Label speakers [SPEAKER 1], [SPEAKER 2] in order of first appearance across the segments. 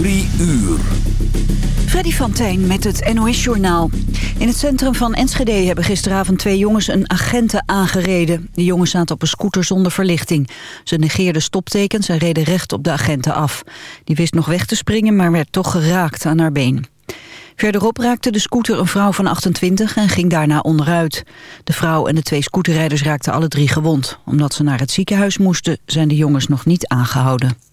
[SPEAKER 1] Drie uur.
[SPEAKER 2] Freddy van met het NOS-journaal. In het centrum van Enschede hebben gisteravond twee jongens een agenten aangereden. De jongens zaten op een scooter zonder verlichting. Ze negeerden stoptekens en reden recht op de agenten af. Die wist nog weg te springen, maar werd toch geraakt aan haar been. Verderop raakte de scooter een vrouw van 28 en ging daarna onderuit. De vrouw en de twee scooterrijders raakten alle drie gewond. Omdat ze naar het ziekenhuis moesten, zijn de jongens nog niet aangehouden.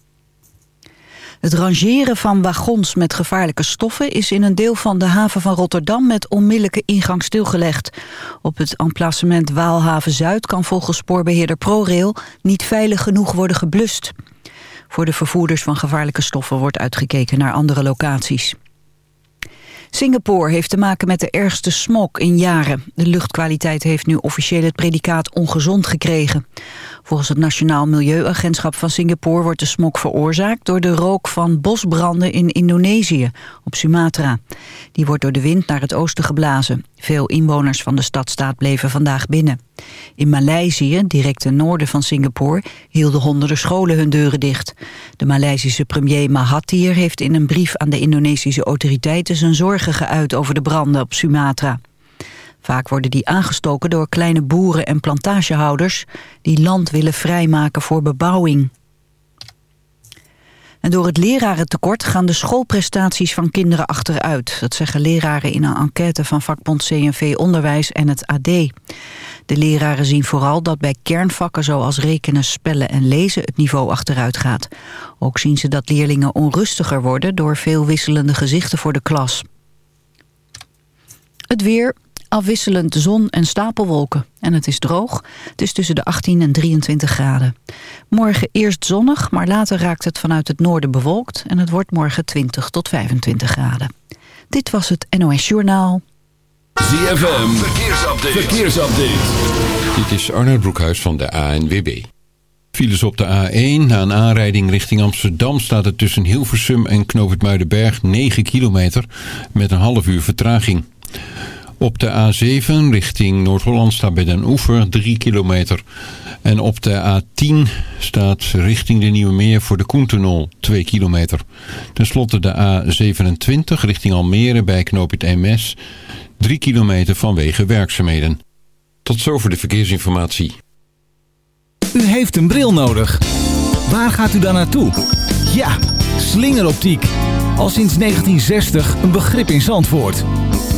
[SPEAKER 2] Het rangeren van wagons met gevaarlijke stoffen is in een deel van de haven van Rotterdam met onmiddellijke ingang stilgelegd. Op het emplacement Waalhaven-Zuid kan volgens spoorbeheerder ProRail niet veilig genoeg worden geblust. Voor de vervoerders van gevaarlijke stoffen wordt uitgekeken naar andere locaties. Singapore heeft te maken met de ergste smog in jaren. De luchtkwaliteit heeft nu officieel het predicaat ongezond gekregen. Volgens het Nationaal Milieuagentschap van Singapore wordt de smog veroorzaakt door de rook van bosbranden in Indonesië, op Sumatra. Die wordt door de wind naar het oosten geblazen. Veel inwoners van de stadstaat bleven vandaag binnen. In Maleisië, direct ten noorden van Singapore, hielden honderden scholen hun deuren dicht. De Maleisische premier Mahathir heeft in een brief aan de Indonesische autoriteiten zijn zorgen geuit over de branden op Sumatra. Vaak worden die aangestoken door kleine boeren en plantagehouders... die land willen vrijmaken voor bebouwing. En door het lerarentekort gaan de schoolprestaties van kinderen achteruit. Dat zeggen leraren in een enquête van vakbond CNV Onderwijs en het AD. De leraren zien vooral dat bij kernvakken zoals rekenen, spellen en lezen het niveau achteruit gaat. Ook zien ze dat leerlingen onrustiger worden door veel wisselende gezichten voor de klas. Het weer, afwisselend zon en stapelwolken. En het is droog. Het is tussen de 18 en 23 graden. Morgen eerst zonnig, maar later raakt het vanuit het noorden bewolkt... en het wordt morgen 20 tot 25 graden. Dit was het NOS Journaal.
[SPEAKER 1] ZFM, verkeersupdate. verkeersupdate.
[SPEAKER 3] Dit is Arnold Broekhuis van de ANWB. Files op de A1. Na een aanrijding richting Amsterdam staat het tussen Hilversum en Knoop het Muidenberg 9 kilometer... met een half uur vertraging. Op de A7 richting Noord-Holland staat bij Den Oever 3 kilometer. En op de A10 staat richting de Nieuwe Meer voor de Koentunnel 2 kilometer. Ten slotte de A27 richting Almere bij Knoop het MS 3 kilometer vanwege werkzaamheden. Tot zover de verkeersinformatie.
[SPEAKER 4] U heeft een bril nodig. Waar gaat u dan naartoe? Ja, slingeroptiek. Al sinds 1960 een begrip in Zandvoort.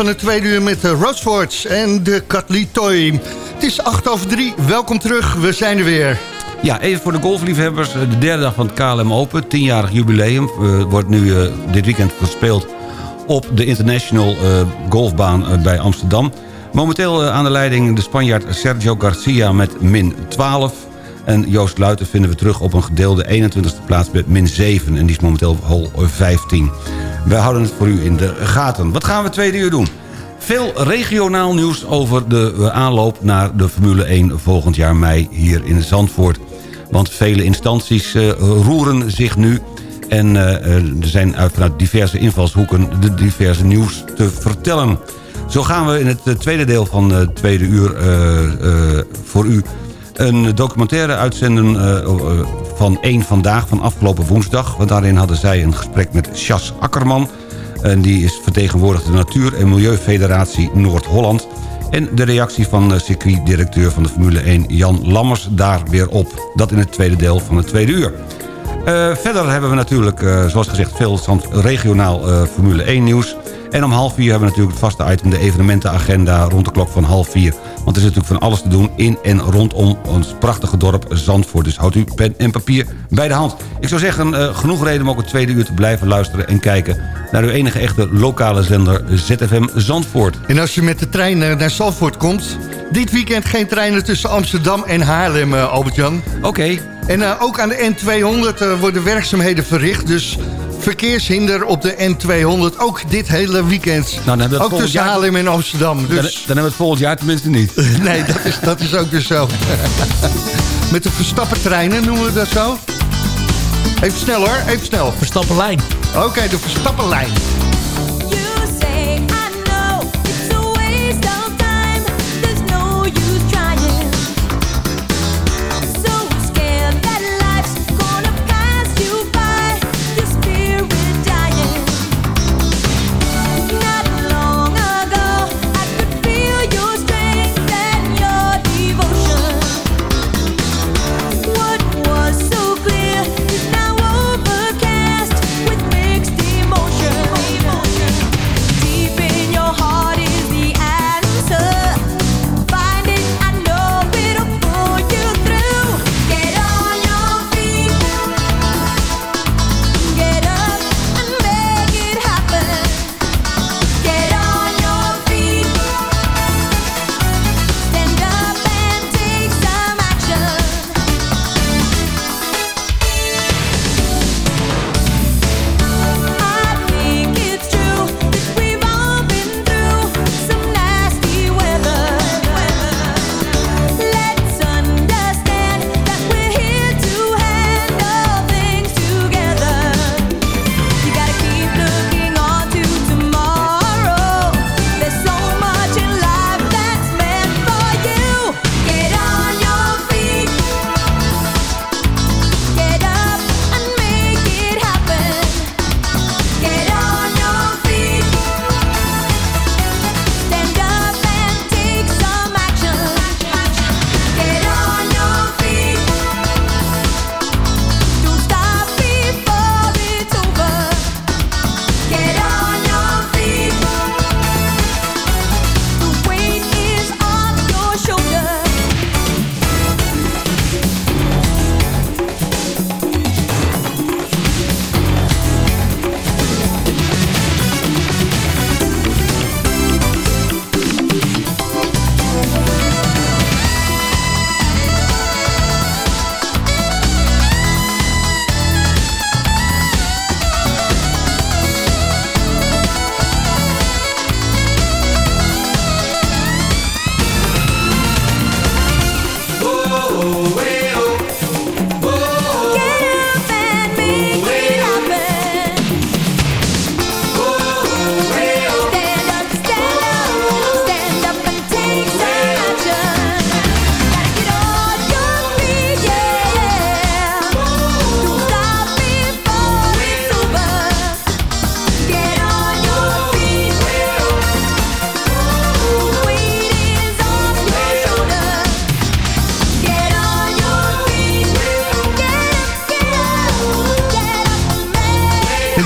[SPEAKER 5] Van het tweede uur met de Rosefords en de Katli Toy. Het is 8 over 3. Welkom terug. We zijn er weer.
[SPEAKER 6] Ja, even voor de golfliefhebbers. De derde dag van het KLM Open. Tienjarig jubileum. Uh, wordt nu dit weekend gespeeld op de International Golfbaan bij Amsterdam. Momenteel aan de leiding de Spanjaard Sergio Garcia met min 12. En Joost Luiten vinden we terug op een gedeelde 21e plaats met min 7. En die is momenteel op hol 15. We houden het voor u in de gaten. Wat gaan we tweede uur doen? Veel regionaal nieuws over de aanloop naar de Formule 1 volgend jaar mei hier in Zandvoort. Want vele instanties uh, roeren zich nu en uh, er zijn vanuit diverse invalshoeken de diverse nieuws te vertellen. Zo gaan we in het tweede deel van het tweede uur voor u een documentaire uitzenden van één Vandaag van afgelopen woensdag. Want daarin hadden zij een gesprek met Chas Akkerman. En die is vertegenwoordigd de Natuur- en Milieufederatie Noord-Holland. En de reactie van circuitdirecteur van de Formule 1 Jan Lammers daar weer op. Dat in het tweede deel van het tweede uur. Uh, verder hebben we natuurlijk, uh, zoals gezegd, veel regionaal uh, Formule 1 nieuws. En om half vier hebben we natuurlijk het vaste item... de evenementenagenda rond de klok van half vier. Want er is natuurlijk van alles te doen in en rondom ons prachtige dorp Zandvoort. Dus houdt u pen en papier bij de hand. Ik zou zeggen, uh, genoeg reden om ook het tweede uur te blijven luisteren... en kijken naar uw enige echte lokale zender ZFM Zandvoort.
[SPEAKER 5] En als je met de trein naar Zandvoort komt... dit weekend geen treinen tussen Amsterdam en Haarlem, uh, Albert-Jan.
[SPEAKER 6] Oké. Okay.
[SPEAKER 5] En uh, ook aan de N200 worden werkzaamheden verricht... dus verkeershinder op de N200. Ook dit hele weekend. Nou, dan ook tussen jaar... Haarlem en Amsterdam. Dus...
[SPEAKER 6] Dan, dan, hebben we het volgend jaar tenminste niet.
[SPEAKER 5] nee, dat is, dat is ook dus zo. Met de Verstappentreinen noemen we dat zo. Even snel hoor, even snel.
[SPEAKER 7] Verstappenlijn.
[SPEAKER 5] Oké, okay, de Verstappenlijn.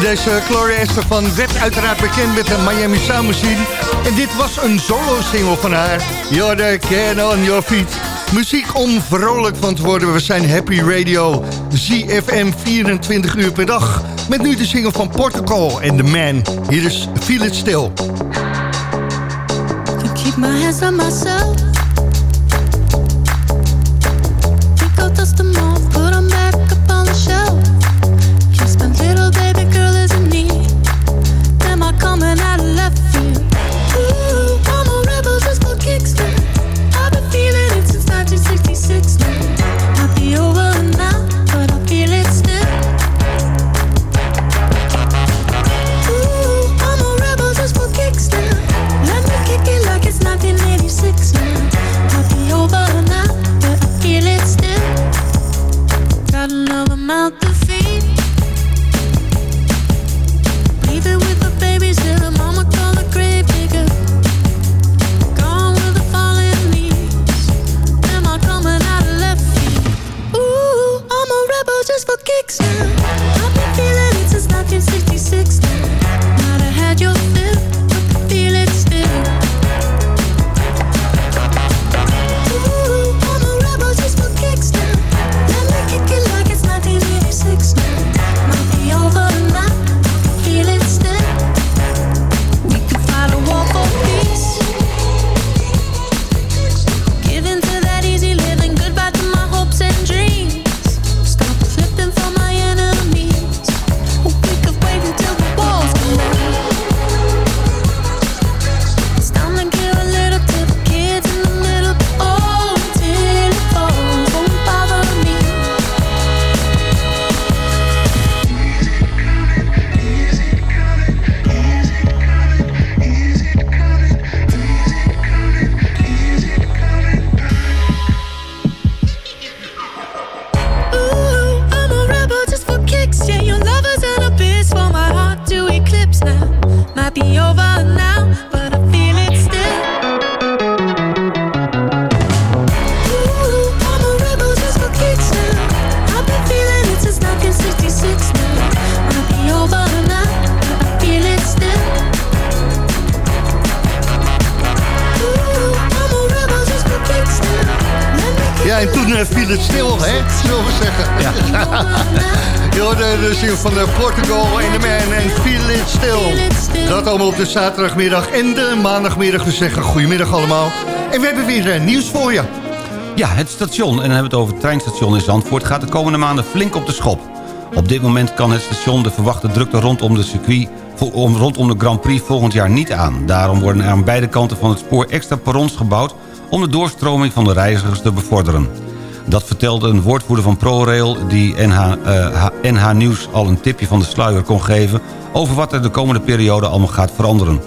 [SPEAKER 5] Deze Gloria van werd uiteraard bekend met de Miami Sound Machine. En dit was een solo-single van haar. You're the can on your feet. Muziek om vrolijk van te worden. We zijn Happy Radio. ZFM 24 uur per dag. Met nu de single van Portugal en The Man. Hier is Feel It Still.
[SPEAKER 8] keep my hands on myself.
[SPEAKER 5] Van de Portugal en de Man en Feel It Still. Dat allemaal op de zaterdagmiddag en de maandagmiddag. We zeggen goedemiddag allemaal. En we hebben weer uh, nieuws voor je.
[SPEAKER 6] Ja, het station, en dan hebben we het over het treinstation in Zandvoort... gaat de komende maanden flink op de schop. Op dit moment kan het station de verwachte drukte rondom de circuit... rondom de Grand Prix volgend jaar niet aan. Daarom worden er aan beide kanten van het spoor extra perrons gebouwd... om de doorstroming van de reizigers te bevorderen. Dat vertelde een woordvoerder van ProRail... die NH, eh, NH Nieuws al een tipje van de sluier kon geven... over wat er de komende periode allemaal gaat veranderen.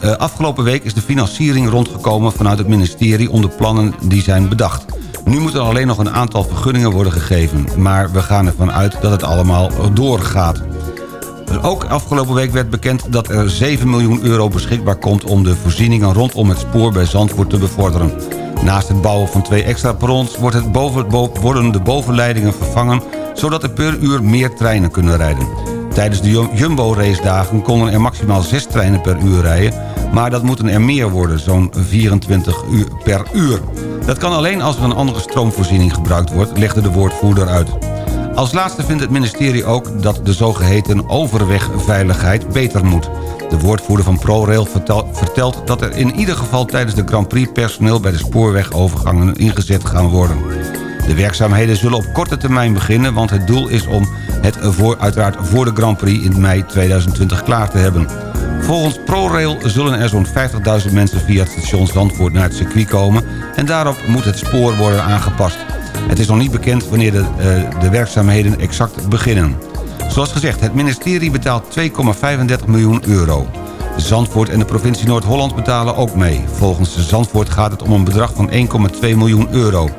[SPEAKER 6] Eh, afgelopen week is de financiering rondgekomen vanuit het ministerie... om de plannen die zijn bedacht. Nu moeten alleen nog een aantal vergunningen worden gegeven. Maar we gaan ervan uit dat het allemaal doorgaat. Ook afgelopen week werd bekend dat er 7 miljoen euro beschikbaar komt... om de voorzieningen rondom het spoor bij Zandvoort te bevorderen. Naast het bouwen van twee extra perrons wordt het boven, bo- worden de bovenleidingen vervangen... zodat er per uur meer treinen kunnen rijden. Tijdens de Jum- Jumbo-racedagen konden er maximaal 6 treinen per uur rijden... maar dat moeten er meer worden, zo'n 24 uur per uur. Dat kan alleen als er een andere stroomvoorziening gebruikt wordt... legde de woordvoerder uit. Als laatste vindt het ministerie ook dat de zogeheten overwegveiligheid beter moet. De woordvoerder van ProRail vertel- vertelt dat er in ieder geval tijdens de Grand Prix personeel bij de spoorwegovergangen ingezet gaan worden. De werkzaamheden zullen op korte termijn beginnen, want het doel is om het uiteraard voor de Grand Prix in mei 2020 klaar te hebben. Volgens ProRail zullen er zo'n 50.000 mensen via het station Zandvoort naar het circuit komen en daarop moet het spoor worden aangepast. Het is nog niet bekend wanneer de, eh, de werkzaamheden exact beginnen. Zoals gezegd, het ministerie betaalt 2,35 miljoen euro. Zandvoort en de provincie Noord-Holland betalen ook mee. Volgens Zandvoort gaat het om een bedrag van 1,2 miljoen euro.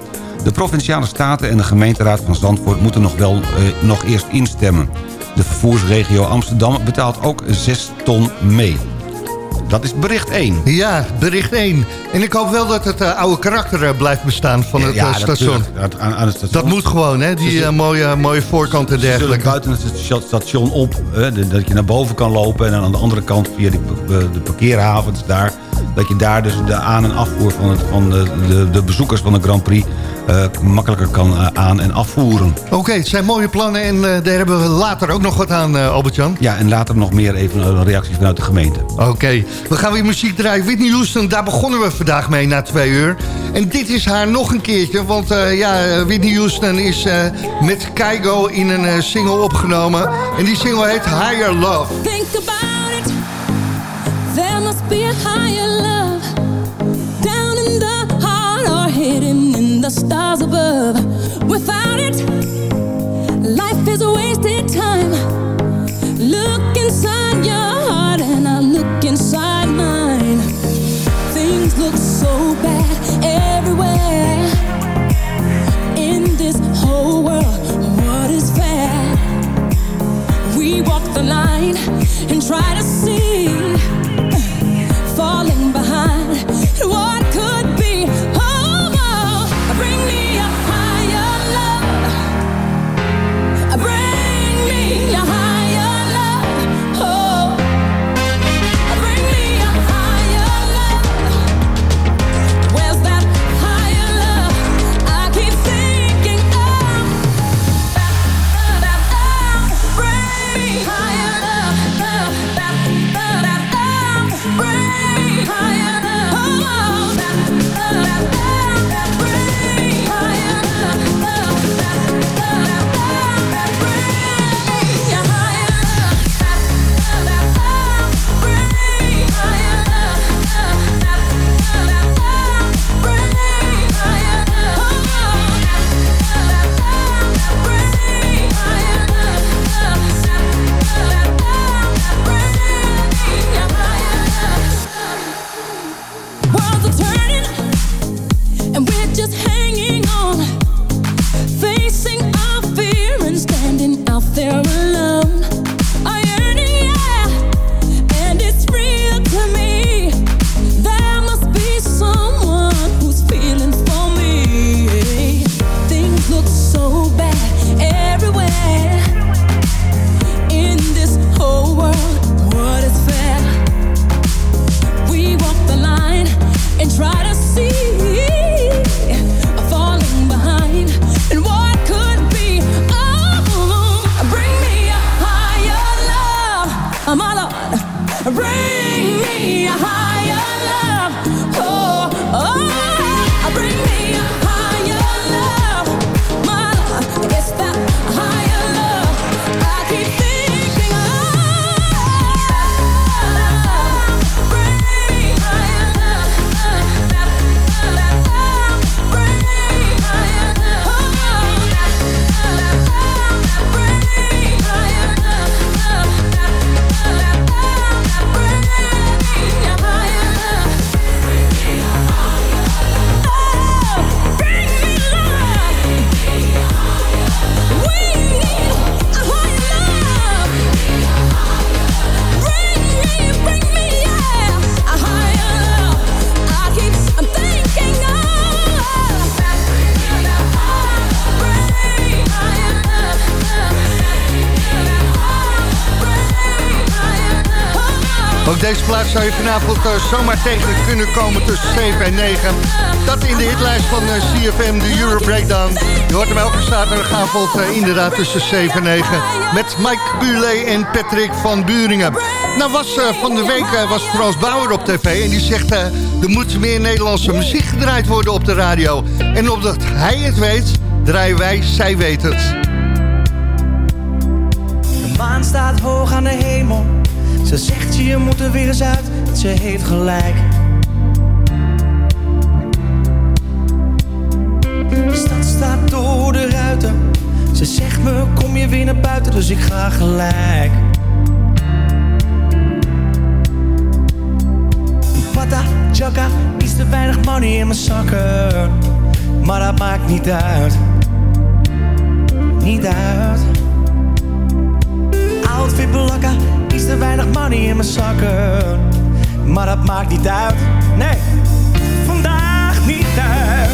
[SPEAKER 6] De Provinciale Staten en de gemeenteraad van Zandvoort moeten nog wel eh, nog eerst instemmen. De vervoersregio Amsterdam betaalt ook 6 ton mee. Dat is bericht 1.
[SPEAKER 5] Ja, bericht 1. En ik hoop wel dat het eh, oude karakter eh, blijft bestaan van het eh, station.
[SPEAKER 6] natuurlijk. aan, aan het station.
[SPEAKER 5] Dat moet gewoon, hè? Die mooie, mooie voorkant en dergelijke.
[SPEAKER 6] buiten het sta- station op, hè, dat je naar boven kan lopen... en dan aan de andere kant via die, de parkeerhavens daar... dat je daar dus de aan- en afvoer van, het, van de, de, de bezoekers van de Grand Prix... eh, makkelijker kan eh, aan- en afvoeren.
[SPEAKER 5] Oké, het zijn mooie plannen en eh, daar hebben we later ook nog wat aan, eh Albert-Jan.
[SPEAKER 6] Ja, en later nog meer even een reactie vanuit de gemeente.
[SPEAKER 5] Oké, we gaan weer muziek draaien. Whitney Houston, daar begonnen we vandaag mee na twee uur. En dit is haar nog een keertje, want eh, ja, Whitney Houston is eh, met Keigo in een eh, single opgenomen. En die single heet Higher Love.
[SPEAKER 7] Think about it. There must be a higher love the stars above. Without
[SPEAKER 5] zou je vanavond eh, zomaar tegen kunnen komen tussen 7 en 9. Dat in de hitlijst van eh, CFM, de Euro Breakdown. Je hoort hem elke zaterdagavond uh, inderdaad tussen 7 en 9. Met Mike Buurlee en Patrick van Buringen. Nou was uh, van de week uh, was Frans Bauer op tv en die zegt... er moet meer Nederlandse muziek gedraaid worden op de radio. En omdat hij het weet, draaien wij Zij Weet Het.
[SPEAKER 9] De maan staat hoog aan de hemel. Ze zegt je moet er weer eens uit, ze heeft gelijk. De stad staat door de ruiten. Ze zegt me kom je weer naar buiten, dus ik ga gelijk. Pata, chaka, iets te weinig money in mijn zakken. Maar dat maakt niet uit. Niet uit. Outfit belakka, iets te weinig money in mijn zakken. Maar dat maakt niet uit, nee, vandaag niet uit.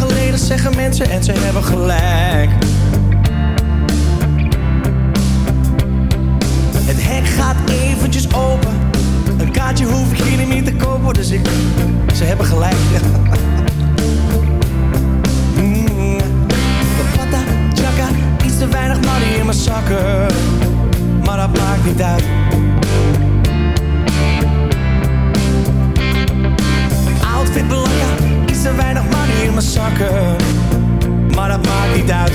[SPEAKER 9] Geleden zeggen mensen en ze hebben gelijk. Het hek gaat eventjes open. Een kaartje hoef ik hier niet te kopen, dus ik... Ze hebben gelijk. Mm. Pata, chaka, iets te weinig money in mijn zakken. Maar dat maakt niet uit. outfit belangrijk, iets te weinig money in mijn zakken. Maar dat maakt niet uit.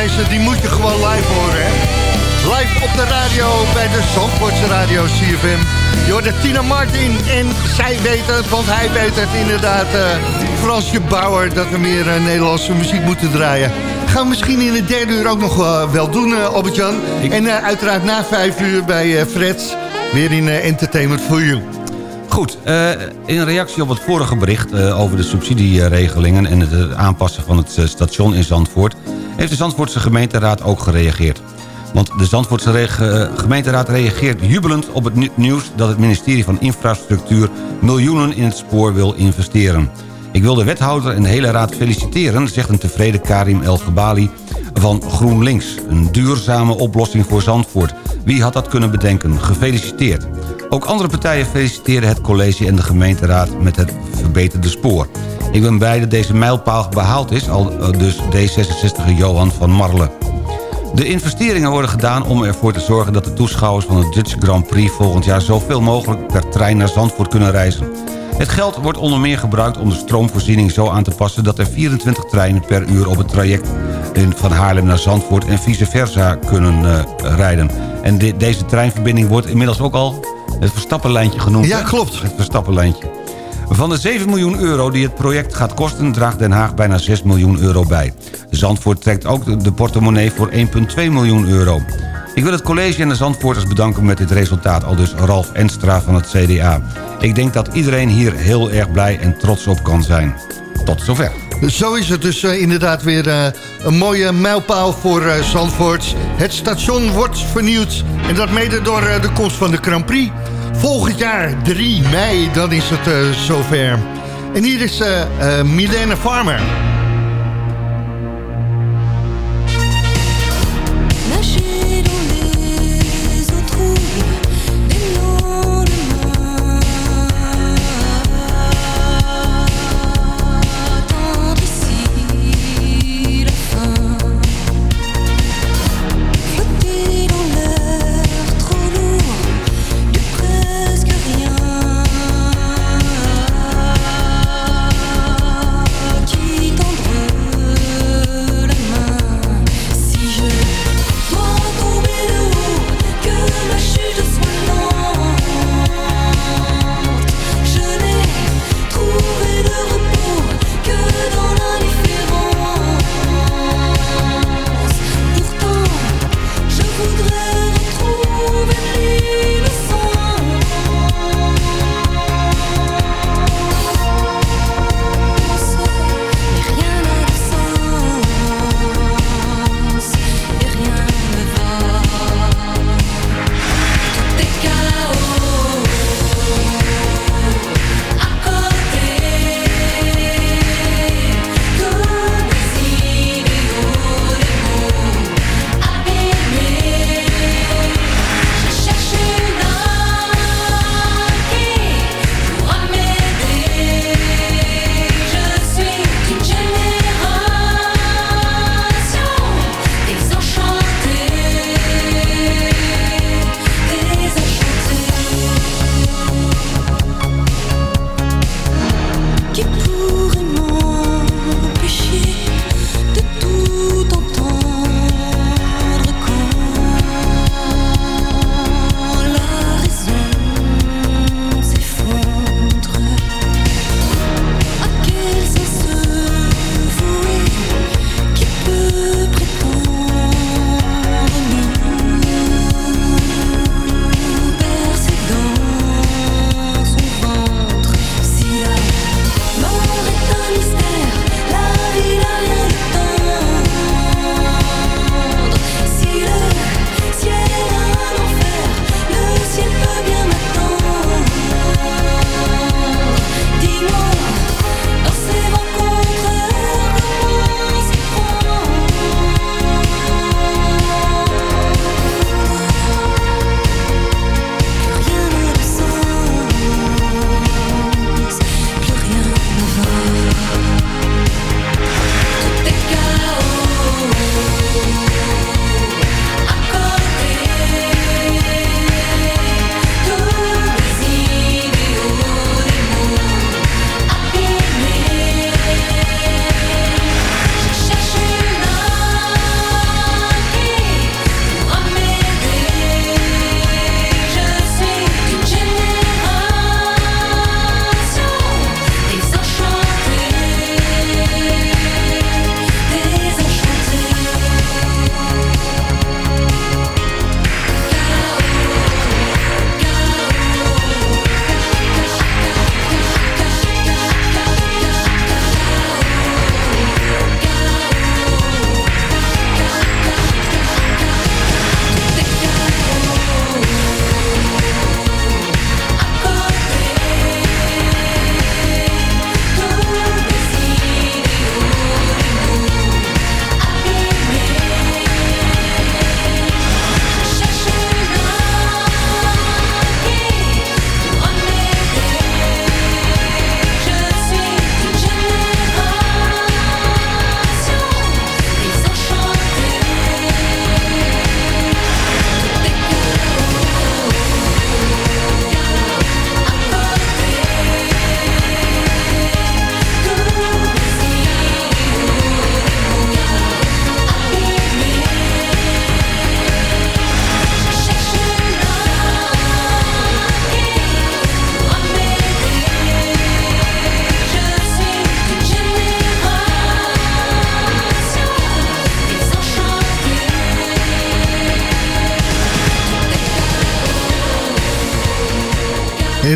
[SPEAKER 5] Deze, die moet je gewoon live horen, hè? Live op de radio bij de Zandvoortse radio CFM. Je hoort de Tina Martin en zij weet het, want hij weet het inderdaad. eh, Fransje Bauer, dat we meer eh, Nederlandse muziek moeten draaien. Gaan we misschien in het derde uur ook nog eh, wel doen, eh, Albert-Jan. En uiteraard na vijf uur bij eh, Fred, weer in Entertainment for You.
[SPEAKER 6] Goed, eh, in reactie op het vorige bericht eh, over de subsidieregelingen... en het eh, aanpassen van het station in Zandvoort... heeft de Zandvoortse gemeenteraad ook gereageerd. Want de Zandvoortse gemeenteraad reageert jubelend op het ni- nieuws... dat het ministerie van Infrastructuur miljoenen in het spoor wil investeren. Ik wil de wethouder en de hele raad feliciteren... zegt een tevreden Karim El Gebali van GroenLinks. Een duurzame oplossing voor Zandvoort. Wie had dat kunnen bedenken? Gefeliciteerd. Ook andere partijen feliciteren het college en de gemeenteraad met het verbeterde spoor. Ik ben blij dat deze mijlpaal behaald is, al eh, dus D66 Johan van Marle. De investeringen worden gedaan om ervoor te zorgen dat de toeschouwers van de Dutch Grand Prix volgend jaar zoveel mogelijk per trein naar Zandvoort kunnen reizen. Het geld wordt onder meer gebruikt om de stroomvoorziening zo aan te passen dat er 24 treinen per uur op het traject van Haarlem naar Zandvoort en vice versa kunnen eh, rijden. En de- deze treinverbinding wordt inmiddels ook al het Verstappenlijntje genoemd.
[SPEAKER 5] Ja, klopt.
[SPEAKER 6] Het Verstappenlijntje. Van de 7 miljoen euro die het project gaat kosten... draagt Den Haag bijna 6 miljoen euro bij. Zandvoort trekt ook de portemonnee voor 1,2 miljoen euro. Ik wil het college en de Zandvoorters bedanken met dit resultaat... al dus Ralf Enstra van het CDA. Ik denk dat iedereen hier heel erg blij en trots op kan zijn. Tot zover.
[SPEAKER 5] Zo is het dus eh, inderdaad weer eh, een mooie mijlpaal voor eh, Zandvoort. Het station wordt vernieuwd en dat mede door de komst van de Grand Prix. Volgend jaar 3 mei, dan is het zover. En hier is Milena Farmer.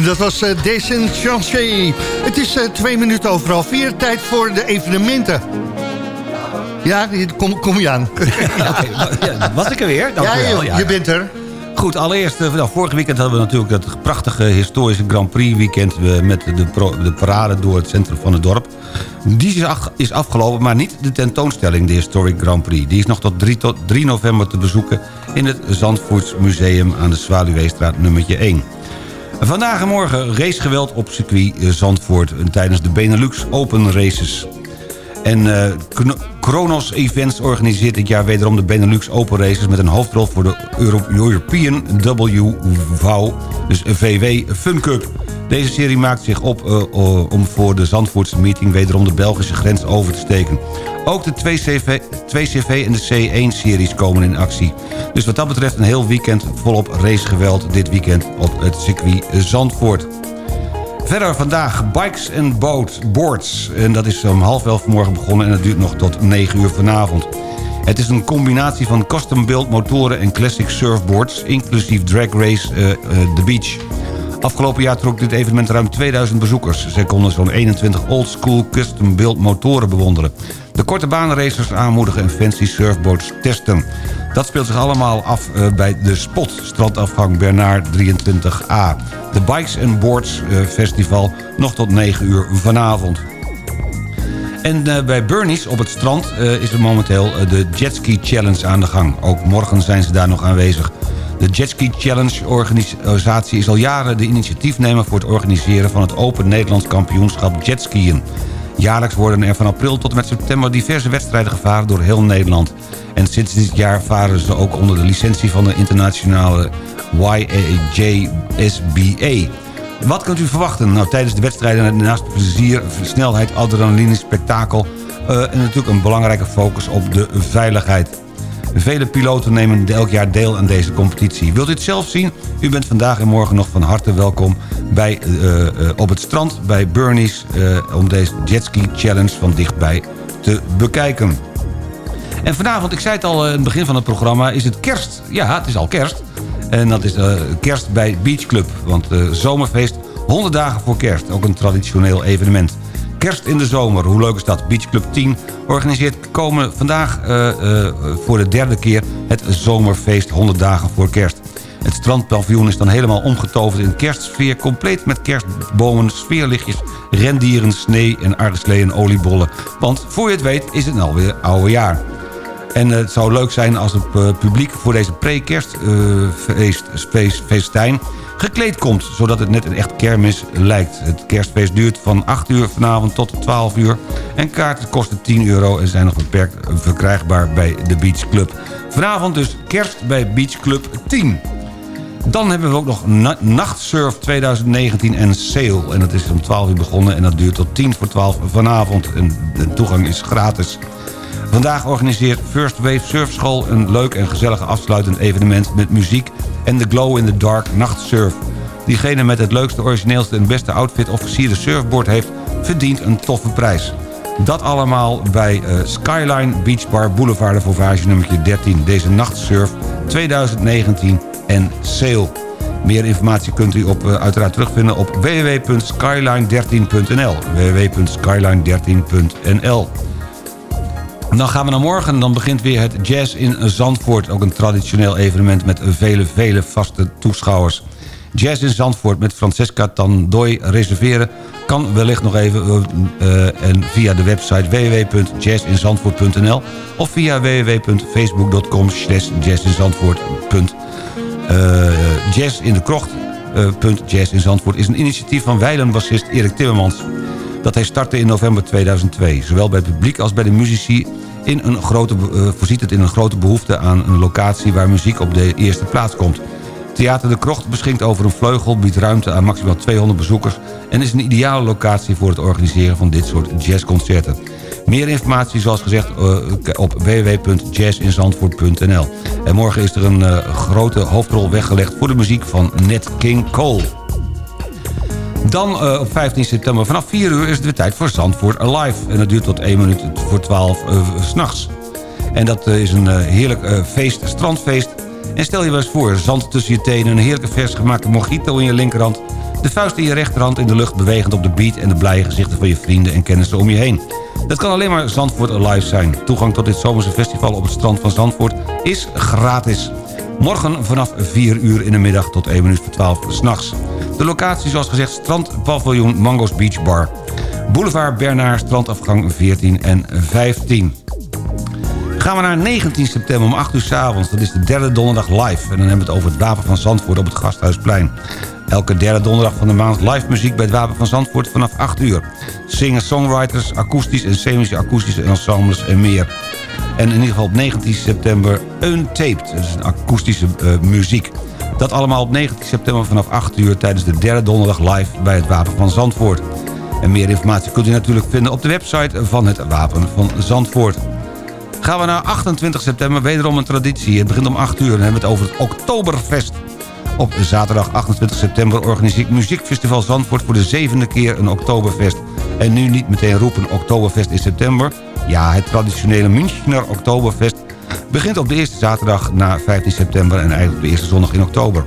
[SPEAKER 5] Dat was uh, Decent Chancé. Het is uh, twee minuten overal vier. Tijd voor de evenementen. Ja, kom, kom je aan.
[SPEAKER 6] ja, was ik er weer? Dank
[SPEAKER 5] ja,
[SPEAKER 6] wel.
[SPEAKER 5] Je, ja, je bent er.
[SPEAKER 6] Goed, allereerst, nou, vorige weekend hadden we natuurlijk het prachtige historische Grand Prix weekend met de, de parade door het centrum van het dorp. Die is, af, is afgelopen, maar niet de tentoonstelling, de Historic Grand Prix. Die is nog tot 3, tot 3 november te bezoeken in het Zandvoorts Museum aan de Zwaluweestraat nummertje 1. Vandaag en morgen racegeweld op circuit Zandvoort tijdens de Benelux Open Races. En uh, Kronos Events organiseert dit jaar wederom de Benelux Open Races... met een hoofdrol voor de Euro European WV, dus VW Fun Cup. Deze serie maakt zich op uh, om voor de Zandvoortse meeting... wederom de Belgische grens over te steken. Ook de 2CV, 2CV en de C1-series komen in actie. Dus wat dat betreft een heel weekend volop racegeweld... dit weekend op het circuit Zandvoort. Verder vandaag Bikes and Boat Boards. En dat is om half elf vanmorgen begonnen en het duurt nog tot 9 uur vanavond. Het is een combinatie van custom-built motoren en classic surfboards... inclusief drag race uh, The Beach. Afgelopen jaar trok dit evenement ruim 2000 bezoekers. Zij konden zo'n 21 old-school custom-built motoren bewonderen. De korte baanracers aanmoedigen en fancy surfboards testen. Dat speelt zich allemaal af uh, bij de Spot, strandafgang Bernard 23A. De Bikes and Boards uh, Festival nog tot 9 uur vanavond. En uh, bij Burnies op het strand is er momenteel de Jetski Challenge aan de gang. Ook morgen zijn ze daar nog aanwezig. De Jetski Challenge organisatie is al jaren de initiatiefnemer... voor het organiseren van het Open Nederlands kampioenschap jetskiën. Jaarlijks worden er van april tot en met september diverse wedstrijden gevaren door heel Nederland. En sinds dit jaar varen ze ook onder de licentie van de internationale YAJSBA. Wat kunt u verwachten? Nou, tijdens de wedstrijden naast plezier, snelheid, adrenaline, spektakel... Uh, en natuurlijk een belangrijke focus op de veiligheid. Vele piloten nemen elk jaar deel aan deze competitie. Wilt u het zelf zien? U bent vandaag en morgen nog van harte welkom bij, uh, uh, op het strand bij Burnies... Uh, om deze jetski challenge van dichtbij te bekijken. En vanavond, ik zei het al in het begin van het programma, is het kerst. Ja, het is al kerst. En dat is kerst bij Beach Club. Want zomerfeest 100 dagen voor kerst. Ook een traditioneel evenement. Kerst in de zomer, hoe leuk is dat? Beach Club 10 organiseert komen vandaag uh, uh, voor de derde keer... het zomerfeest 100 dagen voor kerst. Het strandpaviljoen is dan helemaal omgetoverd in kerstsfeer... compleet met kerstbomen, sfeerlichtjes, rendieren, snee en arreslee en oliebollen. Want voor je het weet is het alweer oude jaar. En uh, het zou leuk zijn als het publiek voor deze pre-kerstfeestijn gekleed komt... zodat het net een echt kermis lijkt. Het kerstfeest duurt van 8 uur vanavond tot 12 uur... en kaarten kosten 10 euro en zijn nog beperkt verkrijgbaar bij de Beach Club. Vanavond dus kerst bij Beach Club 10. Dan hebben we ook nog Na Nachtsurf 2019 en Sail. En dat is om 12 uur begonnen en dat duurt tot 10 voor 12 vanavond. En de toegang is gratis. Vandaag organiseert First Wave Surfschool een leuk en gezellig afsluitend evenement... met muziek en de Glow in the Dark nachtsurf. Diegene met het leukste, origineelste en beste outfit of versierde surfboard heeft... verdient een toffe prijs. Dat allemaal bij uh, Skyline Beach Bar Boulevard de Vauvage nummer 13. Deze nachtsurf 2019 en sale. Meer informatie kunt u op, uh, uiteraard terugvinden op www.skyline13.nl www.skyline13.nl dan gaan we naar morgen. Dan begint weer het Jazz in Zandvoort. Ook een traditioneel evenement met vele, vele vaste toeschouwers. Jazz in Zandvoort met Francesca Tandoy reserveren... kan wellicht nog even uh, en via de website www.jazzinzandvoort.nl... of via www.facebook.com slash. Uh, jazz in de krocht. Jazz in Zandvoort is een initiatief van wijlenbassist Erik Timmermans dat hij startte in november 2002. Zowel bij het publiek als bij de muzici in een grote, uh, voorziet het in een grote behoefte aan een locatie... waar muziek op de eerste plaats komt. Theater de Krocht beschikt over een vleugel, biedt ruimte aan maximaal 200 bezoekers... en is een ideale locatie voor het organiseren van dit soort jazzconcerten. Meer informatie, zoals gezegd, uh, op www.jazzinzandvoort.nl. En morgen is er een uh, grote hoofdrol weggelegd voor de muziek van Nat King Cole. Dan uh, op 15 september vanaf 4 uur is het weer tijd voor Zandvoort Alive. En dat duurt tot 1 minuut voor 12 uh, s'nachts. En dat uh, is een heerlijk feest, strandfeest. En stel je wel eens voor, zand tussen je tenen... een heerlijke vers gemaakte mojito in je linkerhand... De vuist in je rechterhand in de lucht bewegend op de beat... en de blije gezichten van je vrienden en kennissen om je heen. Dat kan alleen maar Zandvoort Alive zijn. Toegang tot dit zomerse festival op het strand van Zandvoort is gratis. Morgen vanaf 4 uur in de middag tot 1 minuut voor 12 s'nachts. De locatie zoals gezegd strandpaviljoen Mango's Beach Bar. Boulevard Bernard, strandafgang 14 en 15. Gaan we naar 19 september om 8 uur s avonds. Dat is de derde donderdag live. En dan hebben we het over het Wapen van Zandvoort op het Gasthuisplein. Elke derde donderdag van de maand live muziek bij het Wapen van Zandvoort vanaf 8 uur. Zingen songwriters, akoestisch en semi-akoestische ensembles en meer. En in ieder geval op 19 september Untaped. Dat is een akoestische eh, muziek. Dat allemaal op 19 september vanaf 8 uur... tijdens de derde donderdag live bij het Wapen van Zandvoort. En meer informatie kunt u natuurlijk vinden op de website van het Wapen van Zandvoort. Gaan we naar 28 september, wederom een traditie. Het begint om 8 uur en hebben we het over het Oktoberfest. Op zaterdag 28 september organiseert Muziekfestival Zandvoort... voor de zevende keer een Oktoberfest. En nu niet meteen roepen Oktoberfest in september. Ja, het traditionele Münchner Oktoberfest... begint op de eerste zaterdag na 15 september... en eindigt op de eerste zondag in oktober.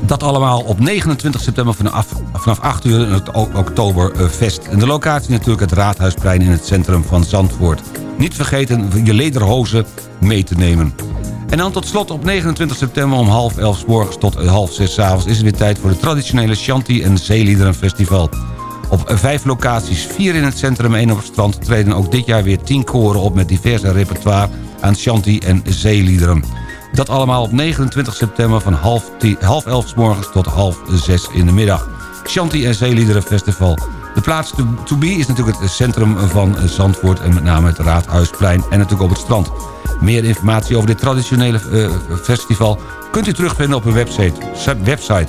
[SPEAKER 6] Dat allemaal op 29 september vanaf, vanaf 8 uur in het Oktoberfest. En de locatie natuurlijk het Raadhuisplein in het centrum van Zandvoort. Niet vergeten je lederhozen mee te nemen. En dan tot slot op 29 september om half elf 's morgens tot half zes 's avonds... is het weer tijd voor het traditionele Shanti en Zeeliederenfestival. Op vijf locaties, vier in het centrum en één op het strand... treden ook dit jaar weer tien koren op met diverse repertoire aan Shanti en Zeeliederen. Dat allemaal op 29 september van half, half elf morgens tot half zes in de middag. Shanti en Zeeliederen Festival. De plaats to, be is natuurlijk het centrum van Zandvoort... en met name het Raadhuisplein en natuurlijk op het strand. Meer informatie over dit traditionele eh, festival... kunt u terugvinden op hun website, website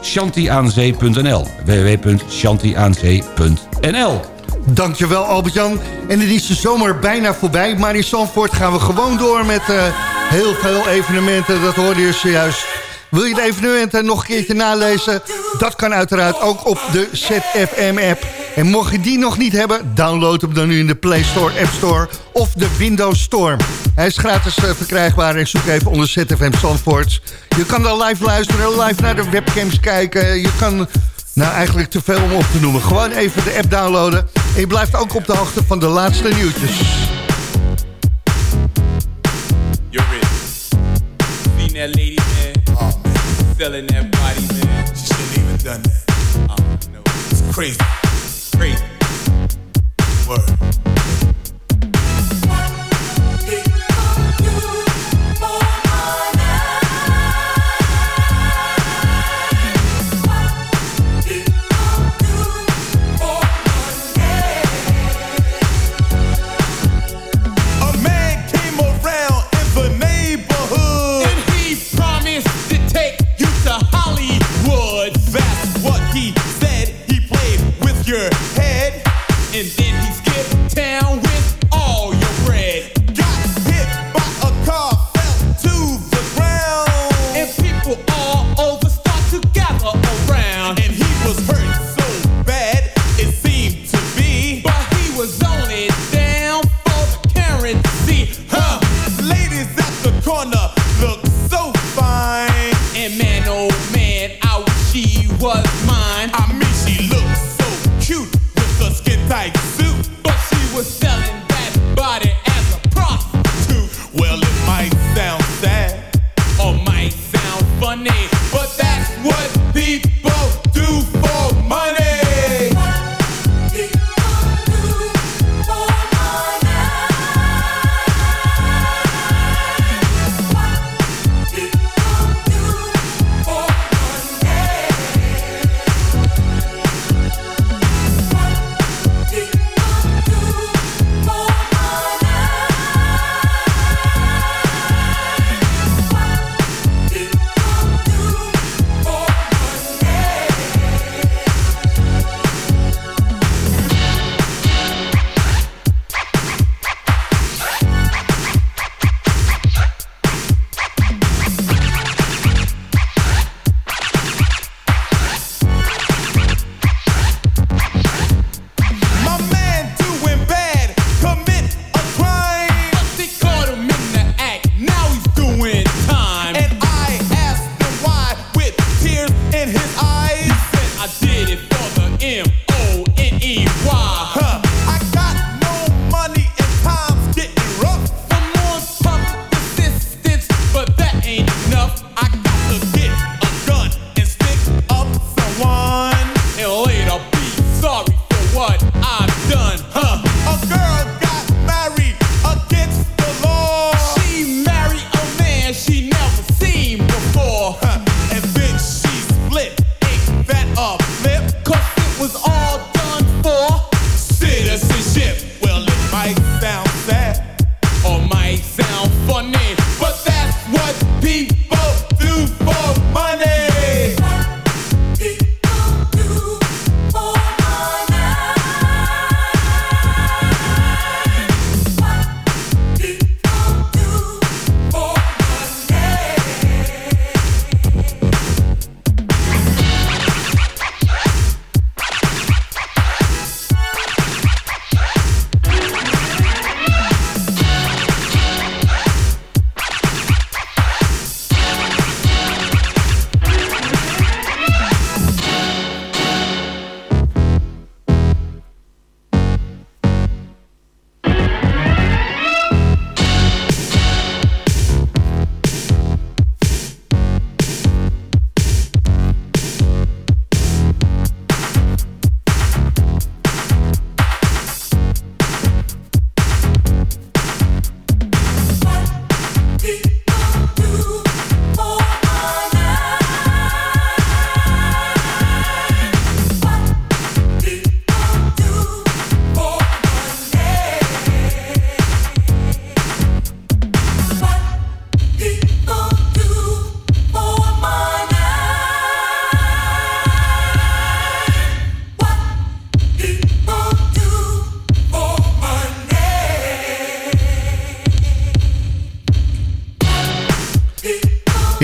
[SPEAKER 6] www.shantiaanzee.nl www.shantiaanzee.nl
[SPEAKER 5] Dankjewel Albert-Jan. En dan is de zomer bijna voorbij. Maar in Zandvoort gaan we gewoon door met eh, heel veel evenementen. Dat hoorde je zojuist. Wil je de evenementen nog een keertje nalezen? Dat kan uiteraard ook op de ZFM-app. En mocht je die nog niet hebben, download hem dan nu in de Play Store, App Store of de Windows Store. Hij is gratis eh, verkrijgbaar en zoek even onder ZFM Zandvoort. Je kan dan live luisteren, live naar de webcams kijken. Je kan, nou eigenlijk te veel om op te noemen. Gewoon even de app downloaden. En je blijft ook op de hoogte van de laatste nieuwtjes.
[SPEAKER 10] You're in. Seen that lady, man? Oh, man. Selling that body, man. She shouldn't even done that. Oh, no. It's crazy. Crazy. Word.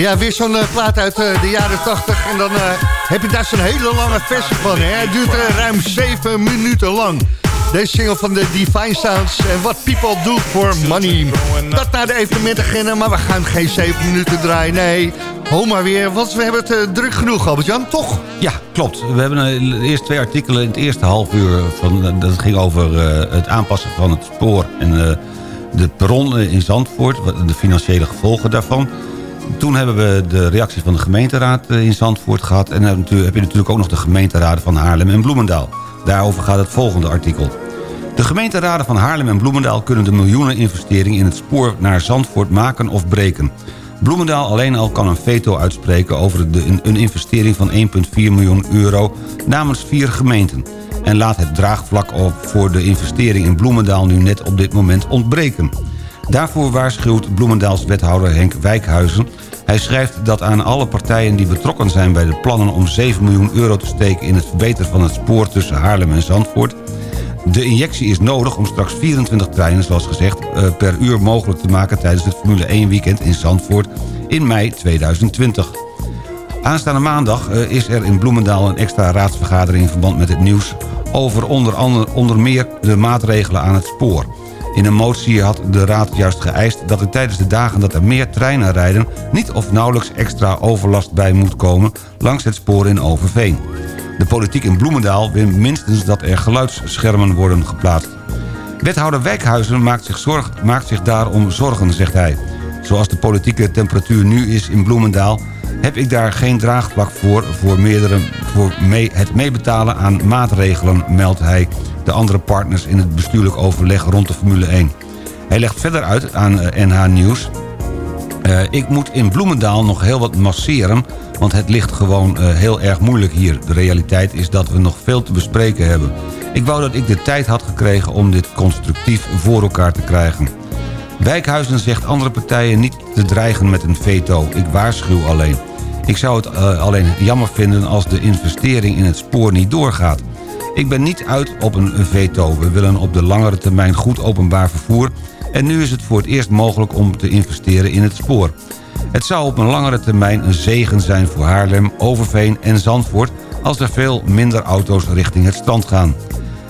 [SPEAKER 5] Ja, weer zo'n eh, plaat uit eh, de jaren 80. En dan eh, heb je daar zo'n hele lange versie van. Hè? Het duurt ruim 7 minuten lang. Deze single van de Divine Sounds. En What People Do For Money. Dat naar de evenementagenda, maar we gaan geen 7 minuten draaien. Nee, ho maar weer, want we hebben het druk genoeg, Albert-Jan, toch?
[SPEAKER 6] Ja, klopt. We hebben eerst twee artikelen in het eerste half uur. Van, dat ging over het aanpassen van het spoor en de perron in Zandvoort. De financiële gevolgen daarvan. Toen hebben we de reactie van de gemeenteraad eh, in Zandvoort gehad. En dan heb je natuurlijk ook nog de gemeenteraden van Haarlem en Bloemendaal. Daarover gaat het volgende artikel. De gemeenteraden van Haarlem en Bloemendaal kunnen de miljoenen investering in het spoor naar Zandvoort maken of breken. Bloemendaal alleen al kan een veto uitspreken over de, een investering van 1,4 miljoen euro namens vier gemeenten. En laat het draagvlak op voor de investering in Bloemendaal nu net op dit moment ontbreken. Daarvoor waarschuwt Bloemendaals wethouder Henk Wijkhuizen. Hij schrijft dat aan alle partijen die betrokken zijn bij de plannen om 7 miljoen euro te steken in het verbeteren van het spoor tussen Haarlem en Zandvoort. De injectie is nodig om straks 24 treinen, zoals gezegd, eh, per uur mogelijk te maken tijdens het Formule 1 weekend in Zandvoort in mei 2020. Aanstaande maandag eh, is er in Bloemendaal een extra raadsvergadering in verband met het nieuws over onder, andere, onder meer de maatregelen aan het spoor. In een motie had de raad juist geëist dat er tijdens de dagen dat er meer treinen rijden... niet of nauwelijks extra overlast bij moet komen langs het spoor in Overveen. De politiek in Bloemendaal wil minstens dat er geluidsschermen worden geplaatst. Wethouder Wijkhuizen maakt zich, zorg, maakt zich daarom zorgen, zegt hij. Zoals de politieke temperatuur nu is in Bloemendaal... heb ik daar geen draagvlak voor voor, meerdere, voor mee, het meebetalen aan maatregelen... meldt hij de andere partners in het bestuurlijk overleg rond de Formule 1. Hij legt verder uit aan eh, NH Nieuws... Eh, ik moet in Bloemendaal nog heel wat masseren... want het ligt gewoon eh, heel erg moeilijk hier. De realiteit is dat we nog veel te bespreken hebben. Ik wou dat ik de tijd had gekregen om dit constructief voor elkaar te krijgen. Wijkhuizen zegt andere partijen niet te dreigen met een veto. Ik waarschuw alleen. Ik zou het eh, alleen jammer vinden als de investering in het spoor niet doorgaat. Ik ben niet uit op een veto. We willen op de langere termijn goed openbaar vervoer... en nu is het voor het eerst mogelijk om te investeren in het spoor. Het zou op een langere termijn een zegen zijn voor Haarlem, Overveen en Zandvoort... als er veel minder auto's richting het strand gaan.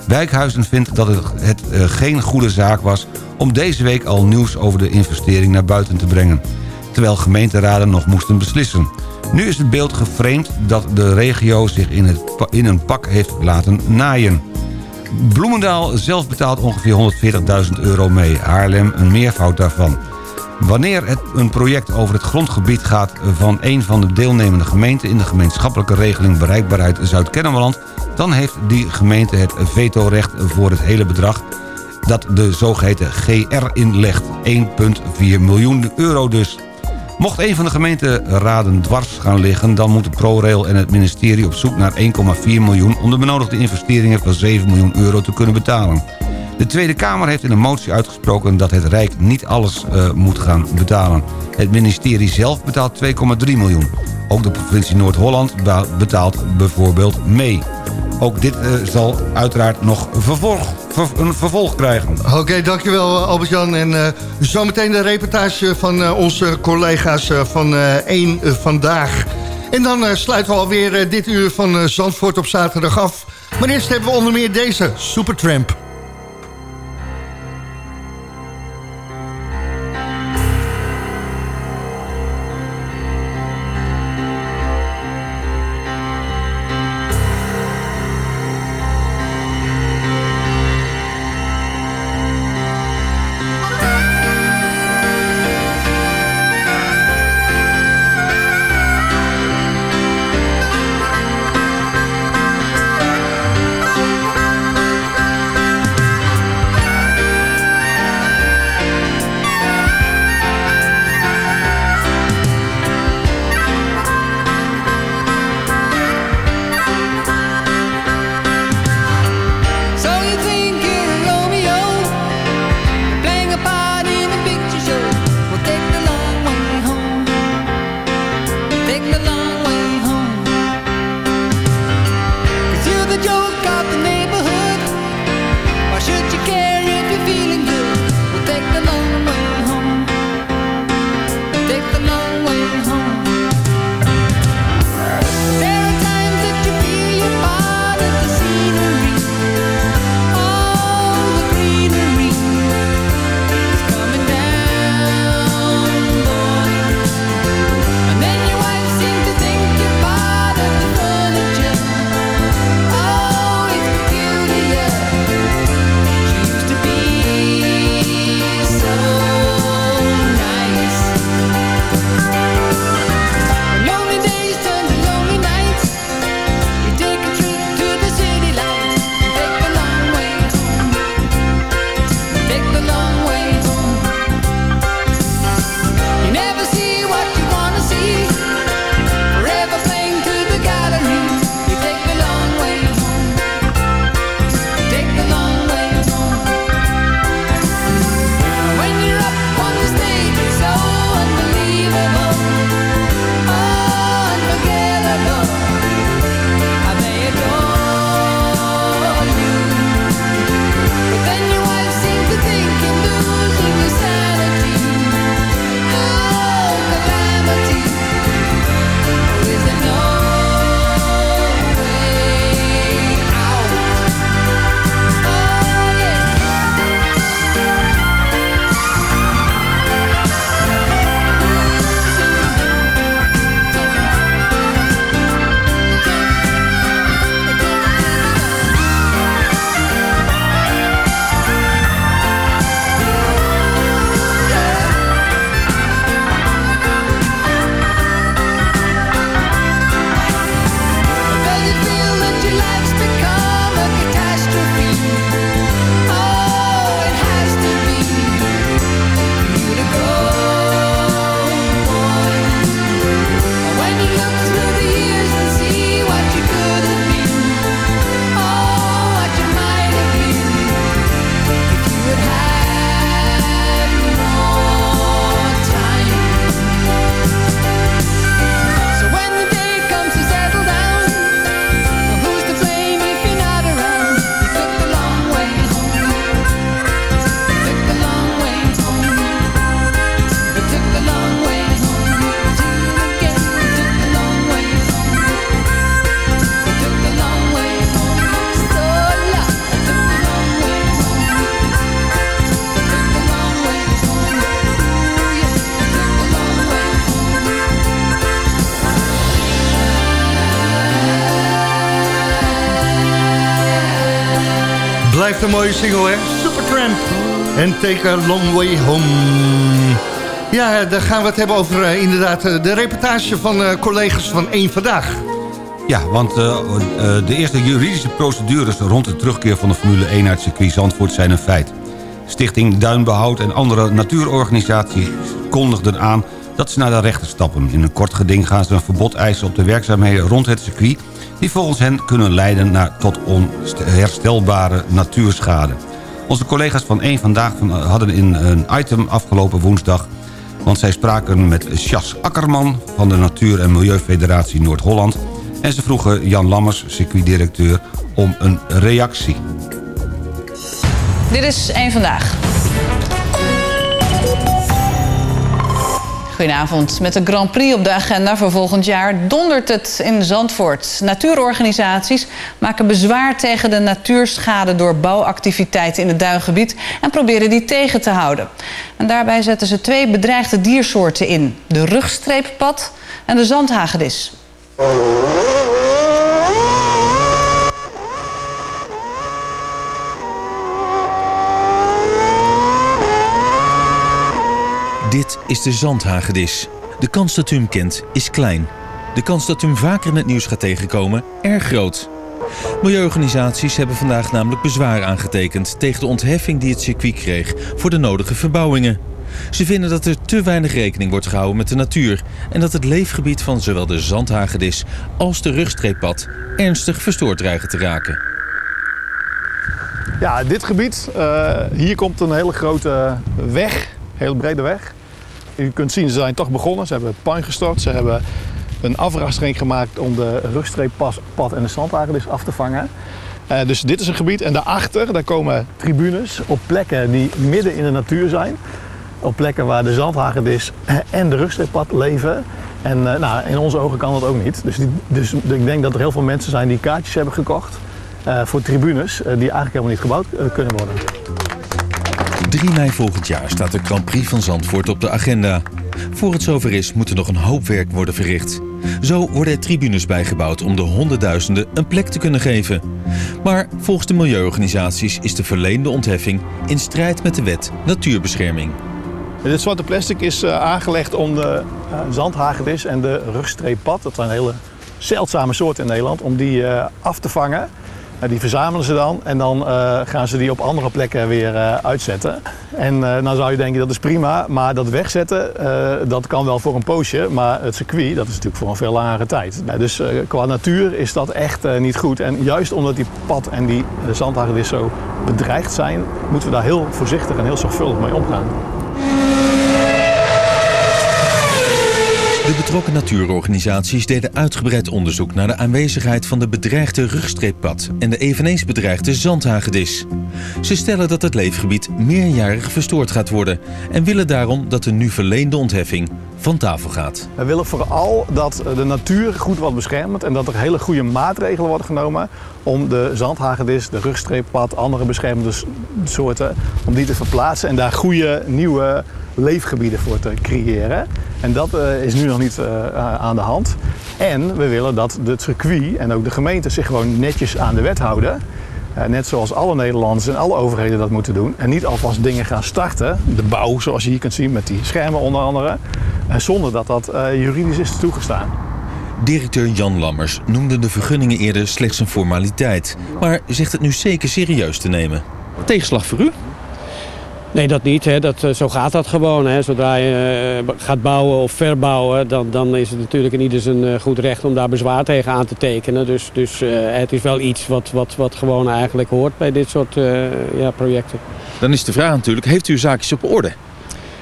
[SPEAKER 6] Wijkhuizen vindt dat het, het eh, geen goede zaak was... om deze week al nieuws over de investering naar buiten te brengen. Terwijl gemeenteraden nog moesten beslissen. Nu is het beeld geframed dat de regio zich in, het, in een pak heeft laten naaien. Bloemendaal zelf betaalt ongeveer 140.000 euro mee. Haarlem een meervoud daarvan. Wanneer het een project over het grondgebied gaat van een van de deelnemende gemeenten... in de gemeenschappelijke regeling bereikbaarheid Zuid-Kennemerland... dan heeft die gemeente het vetorecht voor het hele bedrag dat de zogeheten GR inlegt. 1,4 miljoen euro dus. Mocht een van de gemeenteraden dwars gaan liggen... dan moeten ProRail en het ministerie op zoek naar 1,4 miljoen... om de benodigde investeringen van 7 miljoen euro te kunnen betalen. De Tweede Kamer heeft in een motie uitgesproken... dat het Rijk niet alles eh, moet gaan betalen. Het ministerie zelf betaalt 2,3 miljoen. Ook de provincie Noord-Holland betaalt bijvoorbeeld mee. Ook dit eh, zal uiteraard nog vervolg, ver- een vervolg krijgen.
[SPEAKER 5] Oké, dankjewel eh, Albert-Jan. En eh, zometeen de reportage van onze collega's van eh 1 Vandaag. En dan sluiten we alweer dit uur van Zandvoort op zaterdag af. Maar eerst hebben we onder meer deze, Supertramp. Een mooie single, hè? Supertramp. En Take a Long Way Home. Ja, dan gaan we het hebben over eh, inderdaad eh, de reportage van eh, collega's van Eén Vandaag.
[SPEAKER 6] Ja, want eh, eh, de eerste juridische procedures rond de terugkeer van de Formule 1 uit circuit Zandvoort zijn een feit. Stichting Duinbehoud en andere natuurorganisaties kondigden aan dat ze naar de rechter stappen. In een kort geding gaan ze een verbod eisen op de werkzaamheden rond het circuit... die volgens hen kunnen leiden naar tot onherstelbare natuurschade. Onze collega's van 1 Vandaag van- hadden in een item afgelopen woensdag... want zij spraken met Sjas Akkerman van de Natuur- en Milieufederatie Noord-Holland... en ze vroegen Jan Lammers, circuitdirecteur, om een reactie.
[SPEAKER 11] Dit is één vandaag. Goedenavond. Met de Grand Prix op de agenda voor volgend jaar dondert het in Zandvoort. Natuurorganisaties maken bezwaar tegen de natuurschade door bouwactiviteiten in het duingebied en proberen die tegen te houden. En daarbij zetten ze twee bedreigde diersoorten in: de rugstreeppad en de zandhagedis.
[SPEAKER 12] Is de zandhagedis. De kans dat u hem kent is klein. De kans dat u hem vaker in het nieuws gaat tegenkomen erg groot. Milieuorganisaties hebben vandaag namelijk bezwaar aangetekend tegen de ontheffing die het circuit kreeg voor de nodige verbouwingen. Ze vinden dat er te weinig rekening wordt gehouden met de natuur en dat het leefgebied van zowel de zandhagedis als de rugstreeppad ernstig verstoord dreigen te raken.
[SPEAKER 13] Ja, dit gebied, eh, hier komt een hele grote weg, een hele brede weg. U kunt zien, ze zijn toch begonnen. Ze hebben puin gestort. Ze hebben een afrastering gemaakt om de rugstreeppad en de zandhagedis af te vangen. Eh, dus dit is een gebied. En daarachter, daar komen tribunes op plekken die midden in de natuur zijn. Op plekken waar de zandhagedis en de rugstreeppad leven. En eh, nou, in onze ogen kan dat ook niet. Dus, dus ik denk dat er heel veel mensen zijn die kaartjes hebben gekocht eh, voor tribunes die eigenlijk helemaal niet gebouwd kunnen worden.
[SPEAKER 12] 3 mei volgend jaar staat de Grand Prix van Zandvoort op de agenda. Voor het zover is, moet er nog een hoop werk worden verricht. Zo worden er tribunes bijgebouwd om de honderdduizenden een plek te kunnen geven. Maar volgens de milieuorganisaties is de verleende ontheffing in strijd met de wet natuurbescherming.
[SPEAKER 13] Dit zwarte plastic is eh, aangelegd om de eh, zandhagedis en de rugstreeppad, dat zijn hele zeldzame soorten in Nederland, om die eh, af te vangen. Eh, die verzamelen ze dan en dan eh, gaan ze die op andere plekken weer eh, uitzetten. En eh nou zou je denken dat is prima, maar dat wegzetten dat kan wel voor een poosje. Maar het circuit dat is natuurlijk voor een veel langere tijd. Nou, dus qua natuur is dat echt niet goed. En juist omdat die pad en die zandhagedis zo bedreigd zijn, moeten we daar heel voorzichtig en heel zorgvuldig mee omgaan.
[SPEAKER 12] Betrokken natuurorganisaties deden uitgebreid onderzoek naar de aanwezigheid van de bedreigde rugstreeppad en de eveneens bedreigde zandhagedis. Ze stellen dat het leefgebied meerjarig verstoord gaat worden en willen daarom dat de nu verleende ontheffing van tafel gaat.
[SPEAKER 13] We willen vooral dat de natuur goed wordt beschermd en dat er hele goede maatregelen worden genomen om de zandhagedis, de rugstreeppad, andere beschermde soorten, om die te verplaatsen en daar goede nieuwe leefgebieden voor te creëren. En dat eh, is nu nog niet eh, aan de hand. En we willen dat het circuit en ook de gemeente zich gewoon netjes aan de wet houden. Eh, net zoals alle Nederlanders en alle overheden dat moeten doen. En niet alvast dingen gaan starten. De bouw, zoals je hier kunt zien met die schermen onder andere. eh, zonder dat dat eh, juridisch is toegestaan.
[SPEAKER 12] Directeur Jan Lammers noemde de vergunningen eerder slechts een formaliteit, maar zegt het nu zeker serieus te nemen.
[SPEAKER 14] Tegenslag voor u? Nee, dat niet. Hè. Dat, eh, zo gaat dat gewoon. Hè. Zodra je eh, gaat bouwen of verbouwen, dan, dan is het natuurlijk in ieder zijn eh, goed recht om daar bezwaar tegen aan te tekenen. Dus, dus het is wel iets wat, wat, wat gewoon eigenlijk hoort bij dit soort ja, projecten.
[SPEAKER 12] Dan is de vraag natuurlijk, heeft u zaakjes op orde?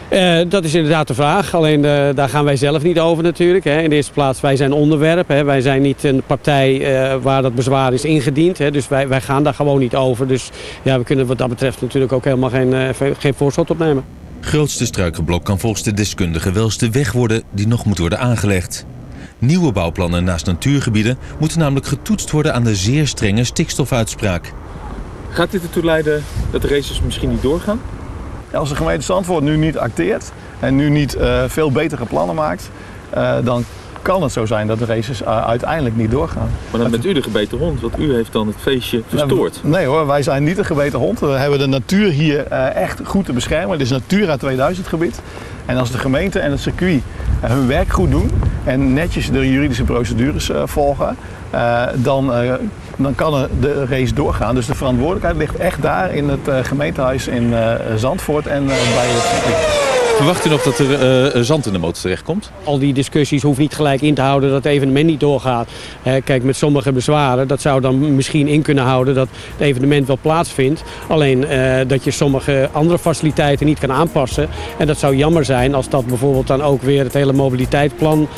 [SPEAKER 14] Eh, dat is inderdaad de vraag. Alleen eh, daar gaan wij zelf niet over natuurlijk. Hè. In de eerste plaats, wij zijn onderwerp. Hè. Wij zijn niet een partij eh, waar dat bezwaar is ingediend. Hè. Dus wij, wij gaan daar gewoon niet over. Dus ja, we kunnen wat dat betreft natuurlijk ook helemaal geen, eh, geen voorschot opnemen.
[SPEAKER 12] Grootste struikenblok kan volgens de deskundigen wel eens de weg worden die nog moet worden aangelegd. Nieuwe bouwplannen naast natuurgebieden moeten namelijk getoetst worden aan de zeer strenge stikstofuitspraak.
[SPEAKER 15] Gaat dit ertoe leiden dat de races misschien niet doorgaan?
[SPEAKER 13] Als de gemeente Zandvoort nu niet acteert en nu niet eh, veel betere plannen maakt, eh, dan kan het zo zijn dat de races eh, uiteindelijk niet doorgaan.
[SPEAKER 15] Maar dan bent u de gebeten hond, want u heeft dan het feestje verstoord.
[SPEAKER 13] Nee hoor, wij zijn niet een gebeten hond. We hebben de natuur hier echt goed te beschermen. Het is Natura 2000 gebied. En als de gemeente en het circuit hun werk goed doen en netjes de juridische procedures volgen, dan, eh, dan kan de race doorgaan. Dus de verantwoordelijkheid ligt echt daar in het eh, gemeentehuis in eh, Zandvoort en eh, bij het circuit.
[SPEAKER 12] Verwacht u nog dat er eh, zand in de motor terechtkomt?
[SPEAKER 14] Al die discussies hoeft niet gelijk in te houden dat het evenement niet doorgaat. Kijk, met sommige bezwaren, dat zou dan misschien in kunnen houden dat het evenement wel plaatsvindt. Alleen eh, dat je sommige andere faciliteiten niet kan aanpassen. En dat zou jammer zijn als dat bijvoorbeeld dan ook weer het hele mobiliteitsplan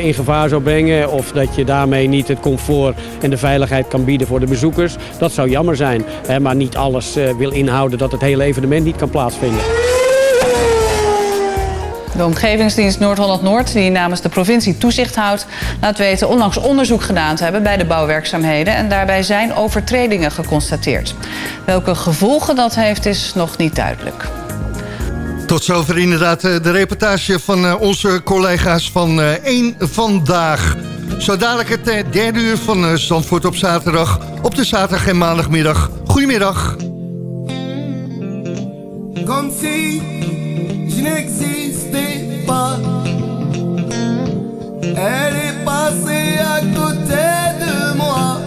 [SPEAKER 14] in gevaar zou brengen. Of dat je daarmee niet het comfort en de veiligheid kan bieden voor de bezoekers. Dat zou jammer zijn. Maar niet alles wil inhouden dat het hele evenement niet kan plaatsvinden.
[SPEAKER 2] De Omgevingsdienst Noord-Holland-Noord, die namens de provincie toezicht houdt, laat weten onlangs onderzoek gedaan te hebben bij de bouwwerkzaamheden. En daarbij zijn overtredingen geconstateerd. Welke gevolgen dat heeft, is nog niet duidelijk.
[SPEAKER 5] Tot zover inderdaad eh, de reportage van eh, onze collega's van eh, 1 Vandaag. Zo dadelijk het derde uur van eh, Zandvoort op zaterdag. Op de zaterdag en maandagmiddag. Goedemiddag.
[SPEAKER 16] Comme si je Elle est passée à côté de moi.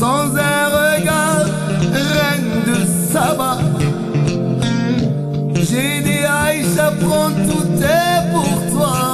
[SPEAKER 16] Sans un regard, reine de Saba. J'ai dit Aïcha, prends tout est pour toi.